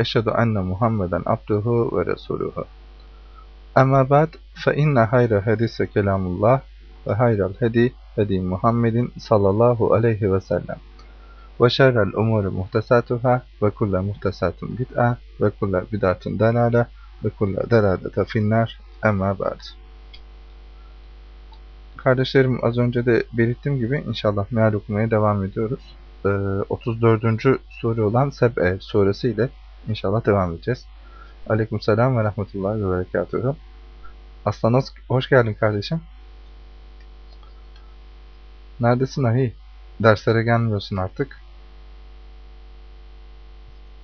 eşhedü enne Muhammeden abduhu ve resuluhu. Amma ba'd fe inne hayra hadise kelamullah ve hayral hedi hedi Muhammedin sallallahu aleyhi ve sellem. Ve şerrel umuri muhtesatuhâ ve kulle muhtesatun bid'a ve kulle bid'atun dalâle ve kulle dalâlete finnâr emma ba'd. Kardeşlerim az önce de belirttiğim gibi inşallah meal okumaya devam ediyoruz. Ee, 34. sure olan Seb'e suresi ile inşallah devam edeceğiz. Aleykümselam ve rahmetullahi ve berekatuhu. Aslan hoş geldin kardeşim. Neredesin ahi? Derslere gelmiyorsun artık.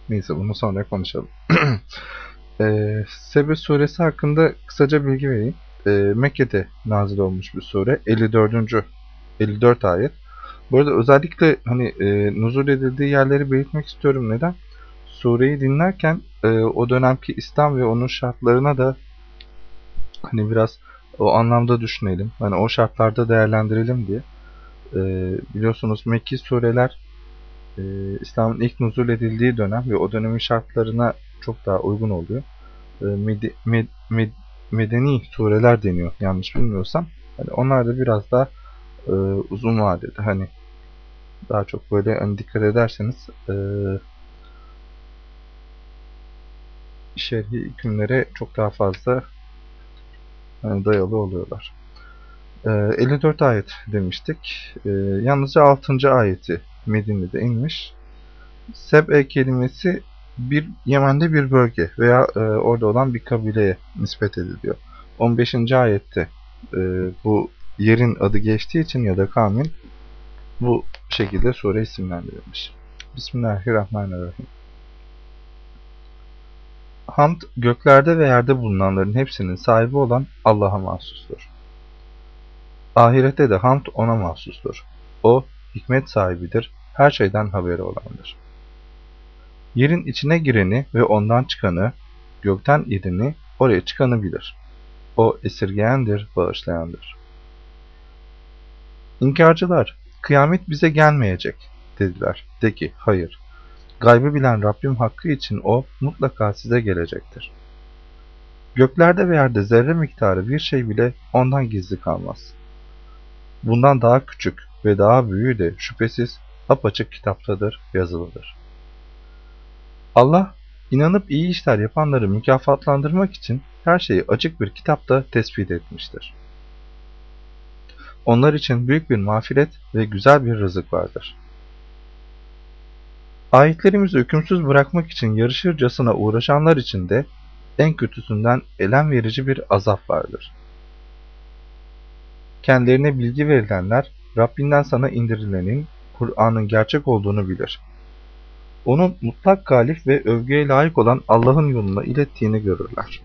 Neyse bunu sonra konuşalım. ee, Sebe suresi hakkında kısaca bilgi vereyim. Ee, Mekke'de nazil olmuş bir sure. 54. 54 ayet. Bu arada özellikle hani e, nuzul edildiği yerleri belirtmek istiyorum. Neden? Sureyi dinlerken e, o dönemki İslam ve onun şartlarına da hani biraz o anlamda düşünelim. Hani o şartlarda değerlendirelim diye. E, biliyorsunuz Mekki sureler e, İslam'ın ilk nuzul edildiği dönem ve o dönemin şartlarına çok daha uygun oluyor. E, med, med, med, medeni sureler deniyor yanlış bilmiyorsam. Hani onlar da biraz daha e, uzun vadede hani daha çok böyle hani dikkat ederseniz e, şerhi hükümlere çok daha fazla yani dayalı oluyorlar. E, 54 ayet demiştik. E, yalnızca 6. ayeti Medine'de inmiş. Seb'e kelimesi bir Yemen'de bir bölge veya e, orada olan bir kabileye nispet ediliyor. 15. ayette e, bu yerin adı geçtiği için ya da kavmin bu şekilde sure isimlendirilmiş. Bismillahirrahmanirrahim. Hamd göklerde ve yerde bulunanların hepsinin sahibi olan Allah'a mahsustur. Ahirette de hamd ona mahsustur. O hikmet sahibidir, her şeyden haberi olandır. Yerin içine gireni ve ondan çıkanı, gökten irini, oraya çıkanı bilir. O esirgeyendir, bağışlayandır. İnkarcılar, kıyamet bize gelmeyecek dediler. De ki, hayır. Gaybı bilen Rabbim hakkı için o mutlaka size gelecektir. Göklerde ve yerde zerre miktarı bir şey bile ondan gizli kalmaz. Bundan daha küçük ve daha büyüğü de şüphesiz apaçık kitaptadır, yazılıdır. Allah, inanıp iyi işler yapanları mükafatlandırmak için her şeyi açık bir kitapta tespit etmiştir. Onlar için büyük bir mağfiret ve güzel bir rızık vardır. Ayetlerimizi hükümsüz bırakmak için yarışırcasına uğraşanlar için de en kötüsünden elem verici bir azap vardır. Kendilerine bilgi verilenler Rabbinden sana indirilenin, Kur'an'ın gerçek olduğunu bilir. Onun mutlak galip ve övgüye layık olan Allah'ın yoluna ilettiğini görürler.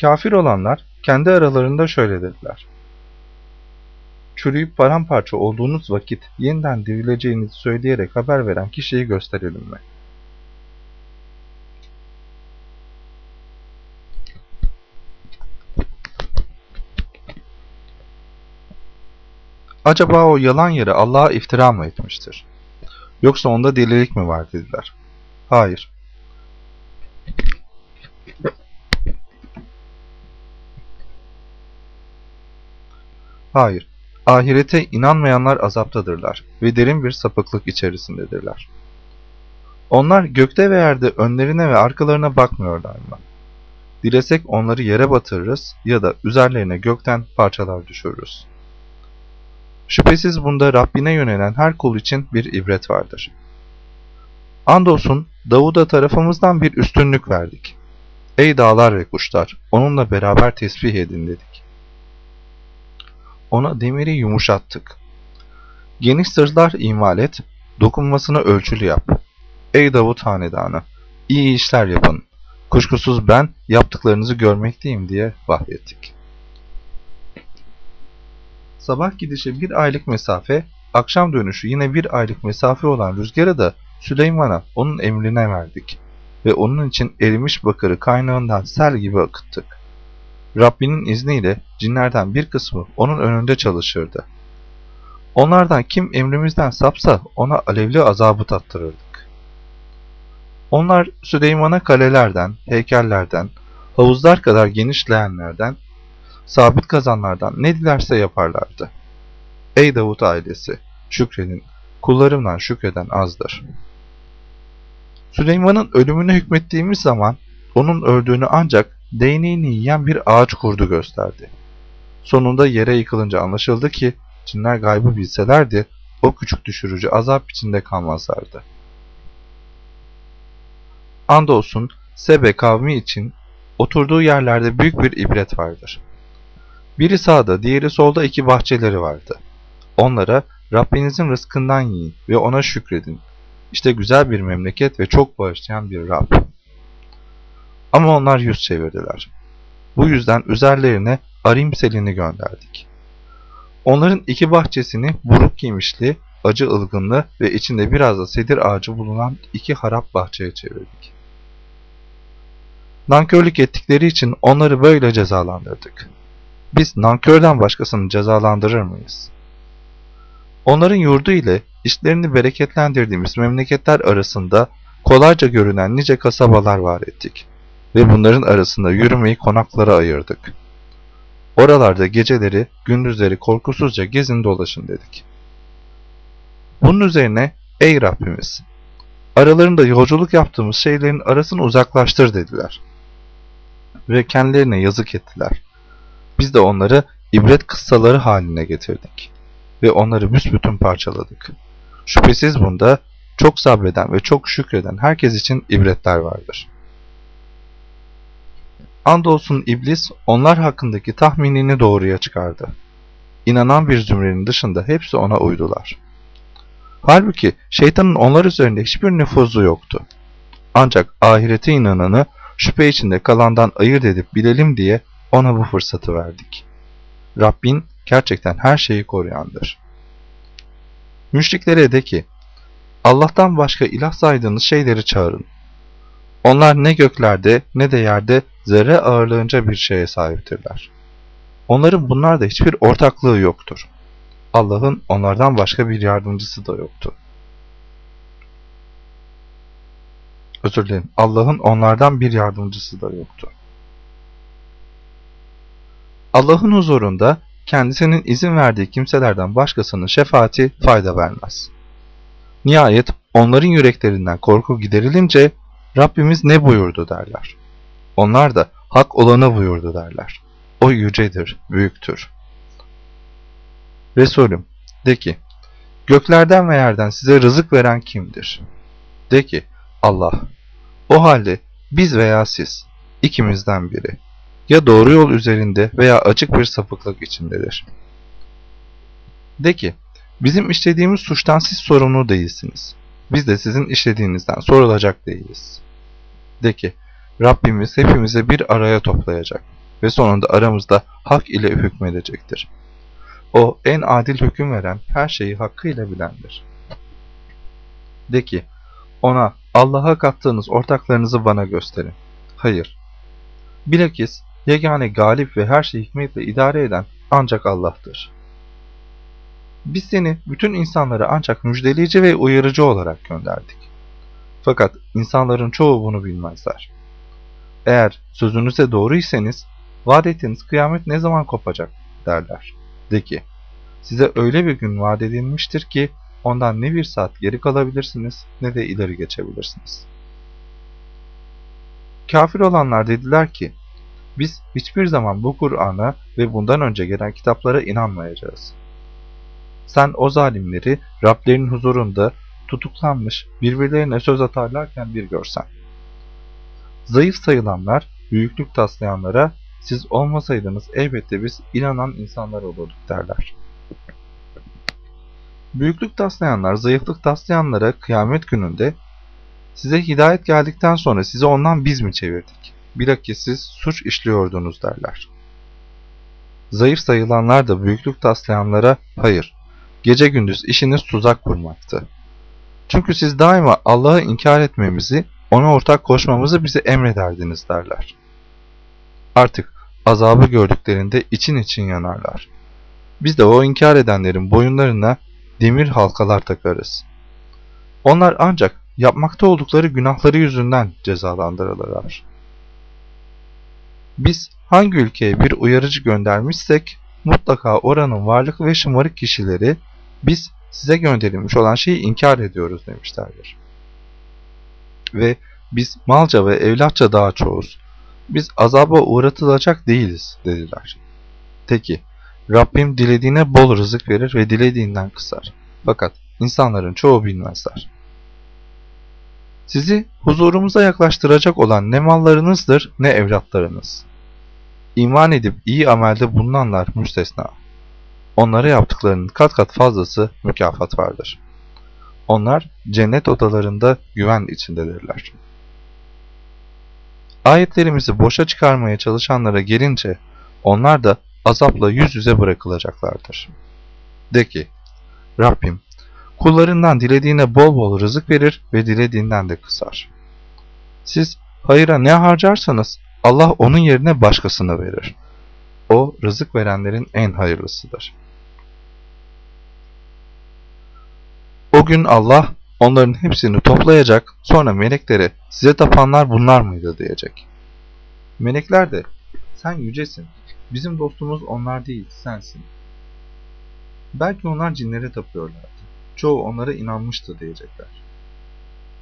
Kafir olanlar kendi aralarında şöyle dediler. Çürüyüp paramparça olduğunuz vakit yeniden dirileceğinizi söyleyerek haber veren kişiyi gösterelim mi? Acaba o yalan yere Allah'a iftira mı etmiştir? Yoksa onda delilik mi var dediler. Hayır. Hayır. Ahirete inanmayanlar azaptadırlar ve derin bir sapıklık içerisindedirler. Onlar gökte ve yerde önlerine ve arkalarına bakmıyorlar mı? Dilesek onları yere batırırız ya da üzerlerine gökten parçalar düşürürüz. Şüphesiz bunda Rabbine yönelen her kul için bir ibret vardır. Andolsun Davud'a tarafımızdan bir üstünlük verdik. Ey dağlar ve kuşlar, onunla beraber tesbih edin dedik. Ona demiri yumuşattık. Geniş sırlar imal et, dokunmasını ölçülü yap. Ey Davut hanedanı, iyi işler yapın. Kuşkusuz ben yaptıklarınızı görmekteyim diye vahyettik. Sabah gidişi bir aylık mesafe, akşam dönüşü yine bir aylık mesafe olan rüzgarı da Süleyman'a onun emrine verdik ve onun için erimiş bakırı kaynağından sel gibi akıttık. Rabbinin izniyle cinlerden bir kısmı onun önünde çalışırdı. Onlardan kim emrimizden sapsa ona alevli azabı tattırırdık. Onlar Süleyman'a kalelerden, heykellerden, havuzlar kadar geniş leğenlerden, sabit kazanlardan ne dilerse yaparlardı. Ey Davut ailesi! Şükredin, kullarımdan şükreden azdır. Süleyman'ın ölümüne hükmettiğimiz zaman onun öldüğünü ancak değneğini yiyen bir ağaç kurdu gösterdi. Sonunda yere yıkılınca anlaşıldı ki cinler gaybı bilselerdi o küçük düşürücü azap içinde kalmazlardı. Andolsun Sebe kavmi için oturduğu yerlerde büyük bir ibret vardır. Biri sağda, diğeri solda iki bahçeleri vardı. Onlara Rabbinizin rızkından yiyin ve ona şükredin. İşte güzel bir memleket ve çok bağışlayan bir Rab. Ama onlar yüz çevirdiler. Bu yüzden üzerlerine Arim selini gönderdik. Onların iki bahçesini buruk giymişli, acı ılgınlı ve içinde biraz da sedir ağacı bulunan iki harap bahçeye çevirdik. Nankörlük ettikleri için onları böyle cezalandırdık. Biz nankörden başkasını cezalandırır mıyız? Onların yurdu ile işlerini bereketlendirdiğimiz memleketler arasında kolayca görünen nice kasabalar var ettik ve bunların arasında yürümeyi konaklara ayırdık. Oralarda geceleri, gündüzleri korkusuzca gezin dolaşın dedik. Bunun üzerine ey Rabbimiz, aralarında yolculuk yaptığımız şeylerin arasını uzaklaştır dediler. Ve kendilerine yazık ettiler. Biz de onları ibret kıssaları haline getirdik. Ve onları büsbütün parçaladık. Şüphesiz bunda çok sabreden ve çok şükreden herkes için ibretler vardır. Andolsun iblis onlar hakkındaki tahminini doğruya çıkardı. İnanan bir zümrenin dışında hepsi ona uydular. Halbuki şeytanın onlar üzerinde hiçbir nüfuzu yoktu. Ancak ahirete inananı şüphe içinde kalandan ayırt edip bilelim diye ona bu fırsatı verdik. Rabbin gerçekten her şeyi koruyandır. Müşriklere de ki, Allah'tan başka ilah saydığınız şeyleri çağırın. Onlar ne göklerde ne de yerde zerre ağırlığınca bir şeye sahiptirler. Onların bunlarda hiçbir ortaklığı yoktur. Allah'ın onlardan başka bir yardımcısı da yoktu. Özür dilerim. Allah'ın onlardan bir yardımcısı da yoktu. Allah'ın huzurunda kendisinin izin verdiği kimselerden başkasının şefaati fayda vermez. Nihayet onların yüreklerinden korku giderilince Rabbimiz ne buyurdu derler. Onlar da hak olanı buyurdu derler. O yücedir, büyüktür. Resulüm, de ki, göklerden ve yerden size rızık veren kimdir? De ki, Allah. O halde biz veya siz, ikimizden biri, ya doğru yol üzerinde veya açık bir sapıklık içindedir. De ki, bizim işlediğimiz suçtan siz sorumlu değilsiniz. Biz de sizin işlediğinizden sorulacak değiliz. De ki, Rabbimiz hepimize bir araya toplayacak ve sonunda aramızda hak ile hükmedecektir. O en adil hüküm veren, her şeyi hakkıyla bilendir. De ki, ona Allah'a kattığınız ortaklarınızı bana gösterin. Hayır. Bilakis yegane galip ve her şeyi hikmetle idare eden ancak Allah'tır. Biz seni bütün insanlara ancak müjdeleyici ve uyarıcı olarak gönderdik. Fakat insanların çoğu bunu bilmezler. Eğer sözünüze doğruysanız, vaat ettiğiniz kıyamet ne zaman kopacak derler. De ki, size öyle bir gün vaat edilmiştir ki, ondan ne bir saat geri kalabilirsiniz ne de ileri geçebilirsiniz. Kafir olanlar dediler ki, biz hiçbir zaman bu Kur'an'a ve bundan önce gelen kitaplara inanmayacağız. Sen o zalimleri Rablerinin huzurunda tutuklanmış birbirlerine söz atarlarken bir görsen. Zayıf sayılanlar büyüklük taslayanlara siz olmasaydınız elbette biz inanan insanlar olurduk derler. Büyüklük taslayanlar zayıflık taslayanlara kıyamet gününde size hidayet geldikten sonra sizi ondan biz mi çevirdik? Bilakis siz suç işliyordunuz derler. Zayıf sayılanlar da büyüklük taslayanlara hayır, gece gündüz işiniz tuzak kurmaktı. Çünkü siz daima Allah'ı inkar etmemizi, ona ortak koşmamızı bize emrederdiniz derler. Artık azabı gördüklerinde için için yanarlar. Biz de o inkar edenlerin boyunlarına demir halkalar takarız. Onlar ancak yapmakta oldukları günahları yüzünden cezalandırılırlar. Biz hangi ülkeye bir uyarıcı göndermişsek mutlaka oranın varlık ve şımarık kişileri biz size gönderilmiş olan şeyi inkar ediyoruz demişlerdir. Ve biz malca ve evlatça daha çoğuz. Biz azaba uğratılacak değiliz dediler. Teki, Rabbim dilediğine bol rızık verir ve dilediğinden kısar. Fakat insanların çoğu bilmezler. Sizi huzurumuza yaklaştıracak olan ne mallarınızdır ne evlatlarınız. İman edip iyi amelde bulunanlar müstesna. Onlara yaptıklarının kat kat fazlası mükafat vardır. Onlar cennet odalarında güven içindedirler. Ayetlerimizi boşa çıkarmaya çalışanlara gelince onlar da azapla yüz yüze bırakılacaklardır. De ki, Rabbim, kullarından dilediğine bol bol rızık verir ve dilediğinden de kısar. Siz hayıra ne harcarsanız Allah onun yerine başkasını verir. O rızık verenlerin en hayırlısıdır. O gün Allah onların hepsini toplayacak sonra meleklere size tapanlar bunlar mıydı diyecek. Melekler de sen yücesin bizim dostumuz onlar değil sensin. Belki onlar cinlere tapıyorlardı. Çoğu onlara inanmıştı diyecekler.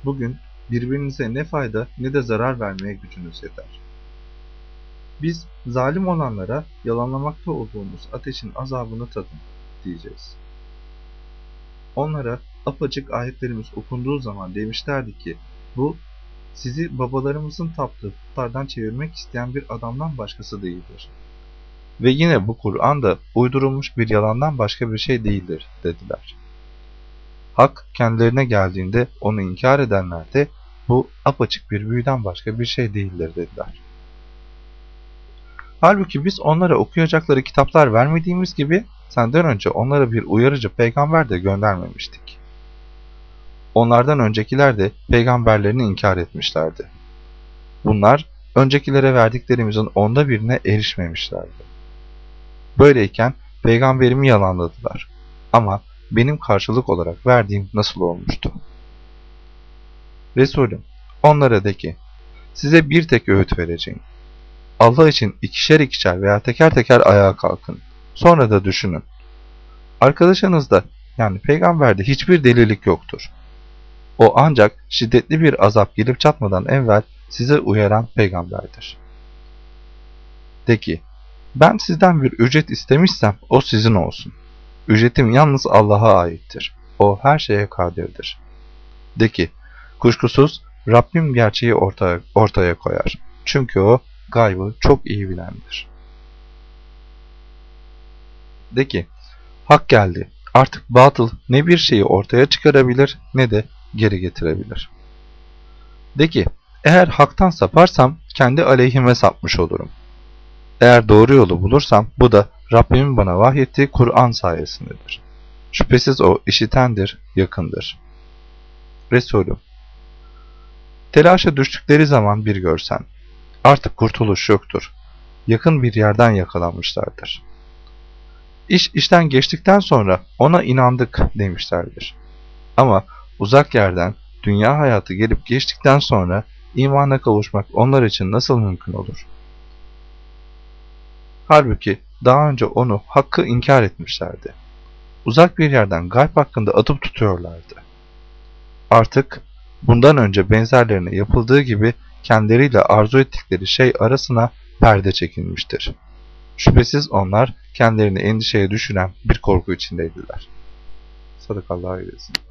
Bugün birbirinize ne fayda ne de zarar vermeye gücünüz yeter. Biz zalim olanlara yalanlamakta olduğumuz ateşin azabını tadın diyeceğiz. Onlara apaçık ayetlerimiz okunduğu zaman demişlerdi ki bu sizi babalarımızın taptığı putlardan çevirmek isteyen bir adamdan başkası değildir. Ve yine bu Kur'an da uydurulmuş bir yalandan başka bir şey değildir dediler. Hak kendilerine geldiğinde onu inkar edenler de bu apaçık bir büyüden başka bir şey değildir dediler. Halbuki biz onlara okuyacakları kitaplar vermediğimiz gibi senden önce onlara bir uyarıcı peygamber de göndermemiştik. Onlardan öncekiler de peygamberlerini inkar etmişlerdi. Bunlar öncekilere verdiklerimizin onda birine erişmemişlerdi. Böyleyken peygamberimi yalanladılar. Ama benim karşılık olarak verdiğim nasıl olmuştu? Resulüm, onlara de ki, size bir tek öğüt vereceğim. Allah için ikişer ikişer veya teker teker ayağa kalkın. Sonra da düşünün. Arkadaşınızda yani peygamberde hiçbir delilik yoktur. O ancak şiddetli bir azap gelip çatmadan evvel size uyaran peygamberdir. De ki, ben sizden bir ücret istemişsem o sizin olsun. Ücretim yalnız Allah'a aittir. O her şeye kadirdir. De ki, kuşkusuz Rabbim gerçeği ortaya, ortaya koyar. Çünkü o gaybı çok iyi bilendir. De ki, hak geldi. Artık batıl ne bir şeyi ortaya çıkarabilir ne de geri getirebilir. De ki, eğer haktan saparsam kendi aleyhime sapmış olurum. Eğer doğru yolu bulursam bu da Rabbimin bana vahyettiği Kur'an sayesindedir. Şüphesiz o işitendir, yakındır. Resulüm Telaşa düştükleri zaman bir görsen, artık kurtuluş yoktur. Yakın bir yerden yakalanmışlardır. İş işten geçtikten sonra ona inandık demişlerdir. Ama uzak yerden dünya hayatı gelip geçtikten sonra imana kavuşmak onlar için nasıl mümkün olur? Halbuki daha önce onu hakkı inkar etmişlerdi. Uzak bir yerden gayb hakkında atıp tutuyorlardı. Artık bundan önce benzerlerine yapıldığı gibi kendileriyle arzu ettikleri şey arasına perde çekilmiştir. Şüphesiz onlar kendilerini endişeye düşüren bir korku içindeydiler. Sadakallahu aleyhi